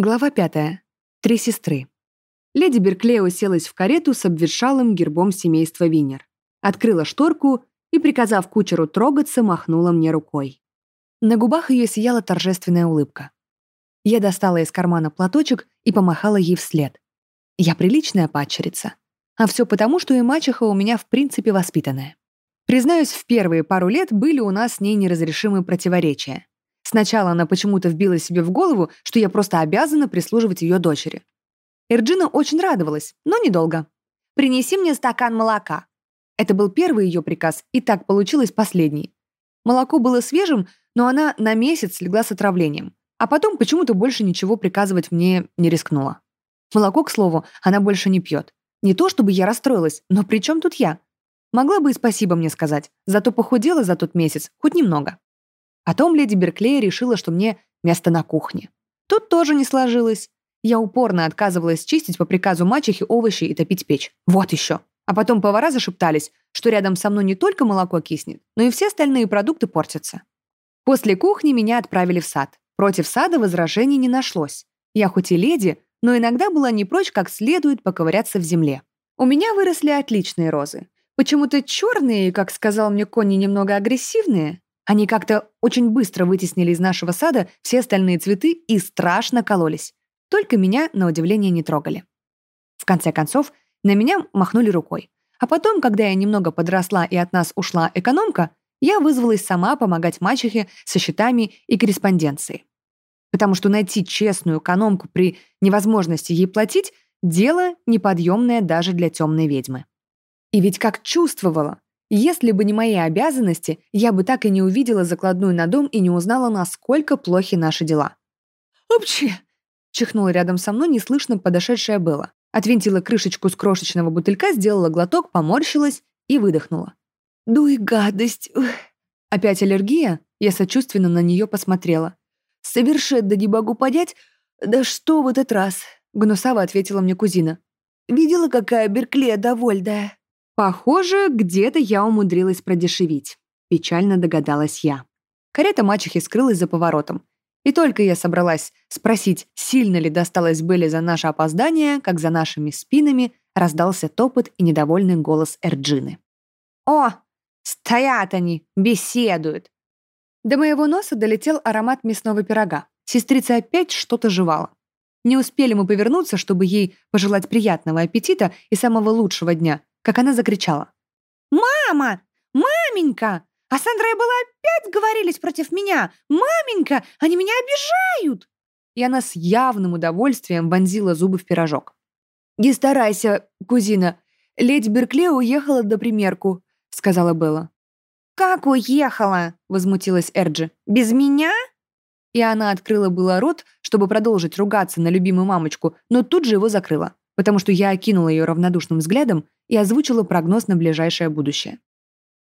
Глава пятая. Три сестры. Леди Берклей уселась в карету с обветшалым гербом семейства Винер. Открыла шторку и, приказав кучеру трогаться, махнула мне рукой. На губах ее сияла торжественная улыбка. Я достала из кармана платочек и помахала ей вслед. Я приличная падчерица. А все потому, что и мачеха у меня в принципе воспитанная. Признаюсь, в первые пару лет были у нас с ней неразрешимые противоречия. Сначала она почему-то вбила себе в голову, что я просто обязана прислуживать ее дочери. Эрджина очень радовалась, но недолго. «Принеси мне стакан молока». Это был первый ее приказ, и так получилось последний. Молоко было свежим, но она на месяц легла с отравлением. А потом почему-то больше ничего приказывать мне не рискнула. Молоко, к слову, она больше не пьет. Не то чтобы я расстроилась, но при чем тут я? Могла бы и спасибо мне сказать, зато похудела за тот месяц, хоть немного. Потом леди Берклея решила, что мне место на кухне. Тут тоже не сложилось. Я упорно отказывалась чистить по приказу мачехи овощи и топить печь. Вот еще. А потом повара зашептались, что рядом со мной не только молоко киснет, но и все остальные продукты портятся. После кухни меня отправили в сад. Против сада возражений не нашлось. Я хоть и леди, но иногда была не прочь как следует поковыряться в земле. У меня выросли отличные розы. Почему-то черные, как сказал мне Конни, немного агрессивные, они как-то очень быстро вытеснили из нашего сада все остальные цветы и страшно кололись. Только меня, на удивление, не трогали. В конце концов, на меня махнули рукой. А потом, когда я немного подросла и от нас ушла экономка, я вызвалась сама помогать мачехе со счетами и корреспонденцией. Потому что найти честную экономку при невозможности ей платить – дело неподъемное даже для темной ведьмы. И ведь как чувствовала, если бы не мои обязанности, я бы так и не увидела закладную на дом и не узнала, насколько плохи наши дела. «Общи!» — чихнула рядом со мной неслышно подошедшая Белла. Отвинтила крышечку с крошечного бутылька, сделала глоток, поморщилась и выдохнула. «Дуй, гадость!» Опять аллергия? Я сочувственно на нее посмотрела. «Совершенно не могу понять, да что в этот раз?» Гнусаво ответила мне кузина. «Видела, какая Берклея довольная?» Похоже, где-то я умудрилась продешевить. Печально догадалась я. Карета мачехи скрылась за поворотом. И только я собралась спросить, сильно ли досталось Белли за наше опоздание, как за нашими спинами раздался топот и недовольный голос Эрджины. «О, стоят они, беседуют!» До моего носа долетел аромат мясного пирога. Сестрица опять что-то жевала. Не успели мы повернуться, чтобы ей пожелать приятного аппетита и самого лучшего дня, как она закричала. «Мама! Маменька! А Сандра и была опять говорились против меня! Маменька! Они меня обижают!» И она с явным удовольствием вонзила зубы в пирожок. «Не старайся, кузина. Леди Беркле уехала до примерку», — сказала Белла. «Как уехала?» — возмутилась Эрджи. «Без меня?» И она открыла было рот, чтобы продолжить ругаться на любимую мамочку, но тут же его закрыла, потому что я окинула ее равнодушным взглядом и озвучила прогноз на ближайшее будущее.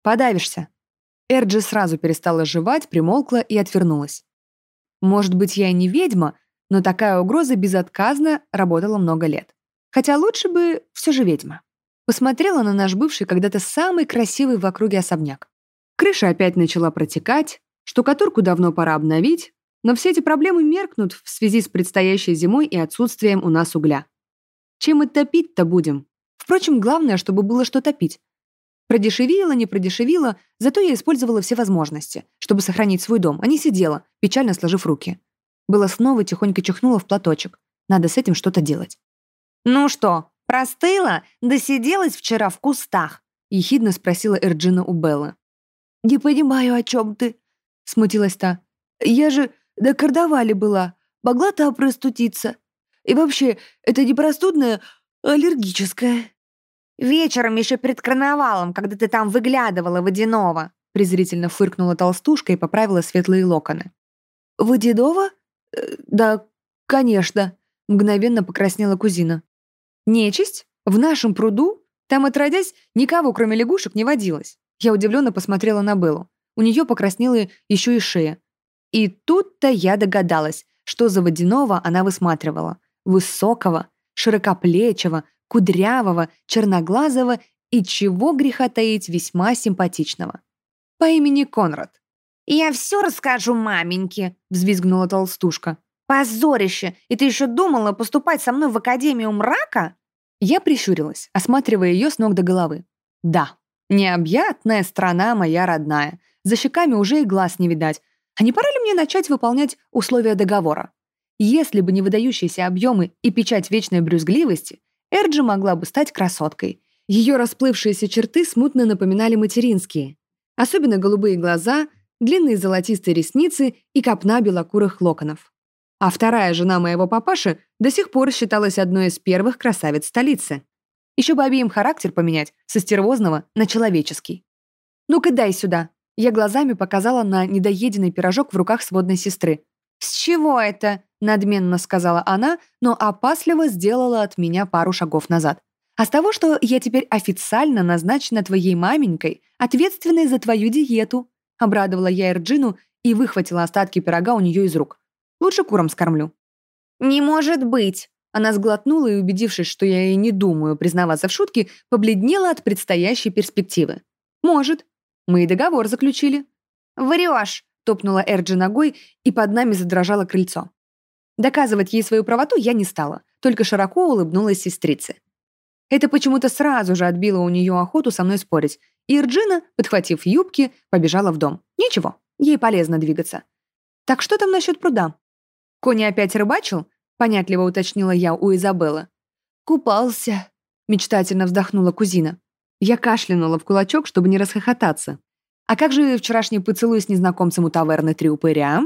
«Подавишься». Эрджи сразу перестала жевать, примолкла и отвернулась. Может быть, я и не ведьма, но такая угроза безотказно работала много лет. Хотя лучше бы все же ведьма. Посмотрела на наш бывший когда-то самый красивый в округе особняк. Крыша опять начала протекать, штукатурку давно пора обновить, но все эти проблемы меркнут в связи с предстоящей зимой и отсутствием у нас угля. Чем мы топить-то будем? Впрочем, главное, чтобы было что топить. Продешевила, не продешевила, зато я использовала все возможности, чтобы сохранить свой дом, а не сидела, печально сложив руки. Было снова тихонько чихнула в платочек. Надо с этим что-то делать. «Ну что, простыла? Досиделась вчера в кустах?» — ехидно спросила Эрджина у Беллы. «Не понимаю, о чем ты», — смутилась та. «Я же до кардавали была, могла там простудиться. И вообще, это не простудное, а аллергическое». «Вечером еще перед карнавалом, когда ты там выглядывала водяного», презрительно фыркнула толстушка и поправила светлые локоны. «Водянова? Э, да, конечно», мгновенно покраснела кузина. «Нечисть? В нашем пруду? Там, отродясь, никого, кроме лягушек, не водилось». Я удивленно посмотрела на Беллу. У нее покраснела еще и шея. И тут-то я догадалась, что за водяного она высматривала. Высокого, широкоплечего, кудрявого, черноглазого и, чего греха таить, весьма симпатичного. По имени Конрад. «Я все расскажу маменьке», — взвизгнула толстушка. «Позорище! И ты еще думала поступать со мной в Академию мрака?» Я прищурилась, осматривая ее с ног до головы. «Да, необъятная страна моя родная. За щеками уже и глаз не видать. А не пора ли мне начать выполнять условия договора? Если бы не выдающиеся объемы и печать вечной брюзгливости, Эрджи могла бы стать красоткой. Ее расплывшиеся черты смутно напоминали материнские. Особенно голубые глаза, длинные золотистые ресницы и копна белокурых локонов. А вторая жена моего папаши до сих пор считалась одной из первых красавиц столицы. Еще бы обеим характер поменять со стервозного на человеческий. «Ну-ка дай сюда!» Я глазами показала на недоеденный пирожок в руках сводной сестры. «С чего это?» — надменно сказала она, но опасливо сделала от меня пару шагов назад. «А с того, что я теперь официально назначена твоей маменькой, ответственной за твою диету», — обрадовала я Эрджину и выхватила остатки пирога у нее из рук. «Лучше курам скормлю». «Не может быть!» Она сглотнула и, убедившись, что я ей не думаю признаваться в шутке, побледнела от предстоящей перспективы. «Может», мы и договор заключили». «Врешь!» — топнула Эрджи ногой, и под нами задрожало крыльцо. Доказывать ей свою правоту я не стала, только широко улыбнулась сестрице. Это почему-то сразу же отбило у нее охоту со мной спорить, и Эрджина, подхватив юбки, побежала в дом. Ничего, ей полезно двигаться. «Так что там насчет пруда?» «Кони опять рыбачил?» — понятливо уточнила я у Изабеллы. «Купался», — мечтательно вздохнула кузина. Я кашлянула в кулачок, чтобы не расхохотаться. А как же вчерашний поцелуй с незнакомцем у таверны «Три упыря»?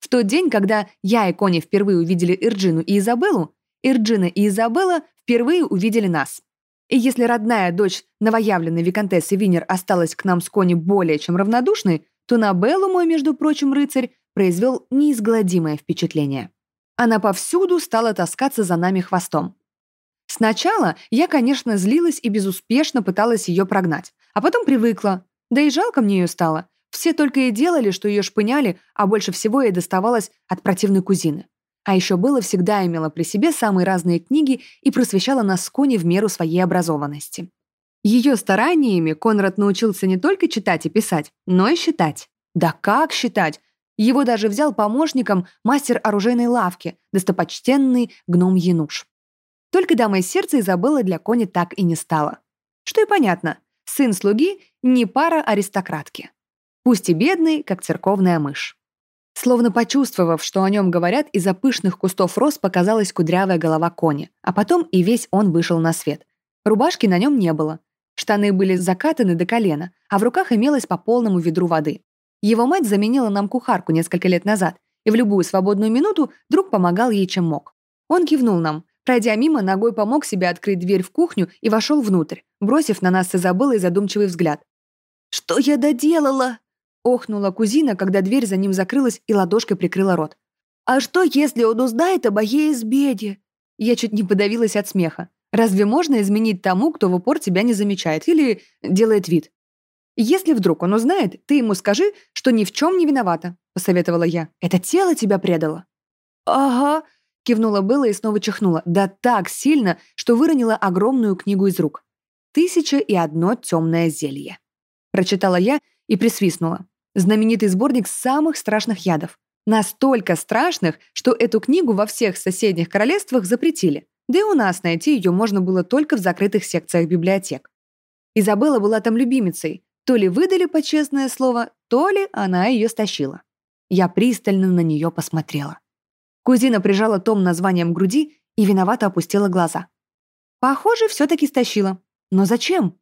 В тот день, когда я и Кони впервые увидели Ирджину и Изабеллу, Ирджина и Изабелла впервые увидели нас. И если родная дочь новоявленной виконтессы Винер осталась к нам с Кони более чем равнодушной, то на Беллу мой, между прочим, рыцарь произвел неизгладимое впечатление. Она повсюду стала таскаться за нами хвостом. Сначала я, конечно, злилась и безуспешно пыталась ее прогнать, а потом привыкла. Да и жалко мне ее стало. Все только и делали, что ее шпыняли, а больше всего ей доставалось от противной кузины. А еще было всегда имела при себе самые разные книги и просвещала нас с Кони в меру своей образованности. Ее стараниями Конрад научился не только читать и писать, но и считать. Да как считать? Его даже взял помощником мастер оружейной лавки, достопочтенный гном Януш. Только дамой сердца Изабелла для Кони так и не стала. Что и понятно, сын слуги не пара аристократки. Пусть и бедный, как церковная мышь. Словно почувствовав, что о нем говорят, из-за пышных кустов роз показалась кудрявая голова Кони, а потом и весь он вышел на свет. Рубашки на нем не было. Штаны были закатаны до колена, а в руках имелось по полному ведру воды. Его мать заменила нам кухарку несколько лет назад, и в любую свободную минуту друг помогал ей чем мог. Он кивнул нам, Пройдя мимо, ногой помог себе открыть дверь в кухню и вошел внутрь, бросив на нас с Изабеллой задумчивый взгляд. «Что я доделала?» — охнула кузина, когда дверь за ним закрылась и ладошкой прикрыла рот. «А что, если он узнает о моей избеде?» Я чуть не подавилась от смеха. Разве можно изменить тому, кто в упор тебя не замечает или делает вид? «Если вдруг он узнает, ты ему скажи, что ни в чем не виновата», — посоветовала я. «Это тело тебя предало». «Ага», Кивнула было и снова чихнула. Да так сильно, что выронила огромную книгу из рук. «Тысяча и одно темное зелье». Прочитала я и присвистнула. Знаменитый сборник самых страшных ядов. Настолько страшных, что эту книгу во всех соседних королевствах запретили. Да и у нас найти ее можно было только в закрытых секциях библиотек. Изабелла была там любимицей. То ли выдали по честное слово, то ли она ее стащила. Я пристально на нее посмотрела. Кузина прижала том названием груди и виновато опустила глаза. Похоже, все-таки стащила. Но зачем?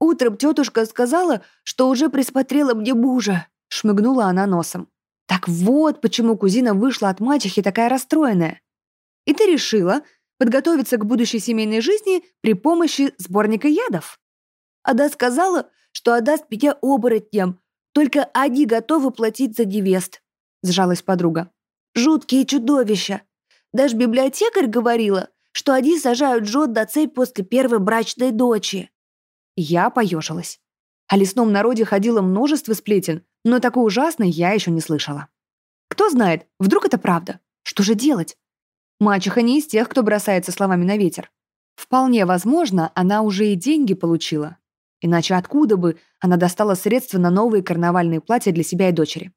Утром тетушка сказала, что уже присмотрела мне мужа. Шмыгнула она носом. Так вот, почему кузина вышла от мачехи такая расстроенная. И ты решила подготовиться к будущей семейной жизни при помощи сборника ядов? Ада сказала, что отдаст меня оборотням, только они готовы платить за невест, сжалась подруга. Жуткие чудовища. Даже библиотекарь говорила, что они сажают жен до цепь после первой брачной дочи. Я поежилась. О лесном народе ходило множество сплетен, но такой ужасной я еще не слышала. Кто знает, вдруг это правда? Что же делать? Мачеха не из тех, кто бросается словами на ветер. Вполне возможно, она уже и деньги получила. Иначе откуда бы она достала средства на новые карнавальные платья для себя и дочери?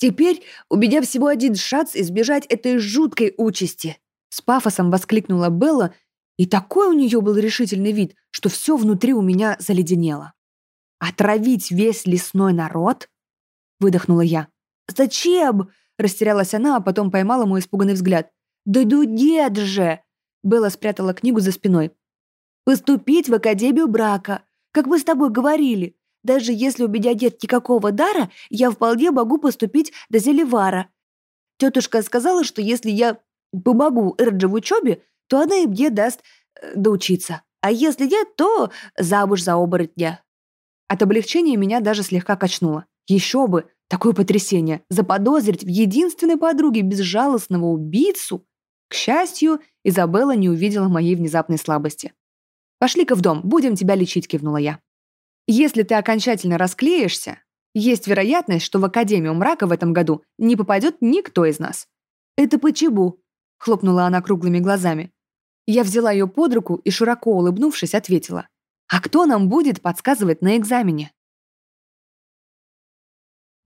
Теперь у меня всего один шанс избежать этой жуткой участи!» С пафосом воскликнула Белла, и такой у нее был решительный вид, что все внутри у меня заледенело. «Отравить весь лесной народ?» — выдохнула я. «Зачем?» — растерялась она, а потом поймала мой испуганный взгляд. «Да ну нет же!» Белла спрятала книгу за спиной. «Поступить в Академию брака, как мы с тобой говорили. Даже если у меня нет никакого дара, я вполне могу поступить до Зелевара. Тетушка сказала, что если я помогу Эрджи в учебе, то она и мне даст э, доучиться. А если нет, то замуж за оборотня». От облегчения меня даже слегка качнуло. Еще бы, такое потрясение, заподозрить в единственной подруге безжалостного убийцу. К счастью, Изабелла не увидела моей внезапной слабости. «Пошли-ка в дом, будем тебя лечить», — кивнула я. «Если ты окончательно расклеишься, есть вероятность, что в Академию мрака в этом году не попадет никто из нас». «Это почему?» — хлопнула она круглыми глазами. Я взяла ее под руку и, широко улыбнувшись, ответила. «А кто нам будет подсказывать на экзамене?»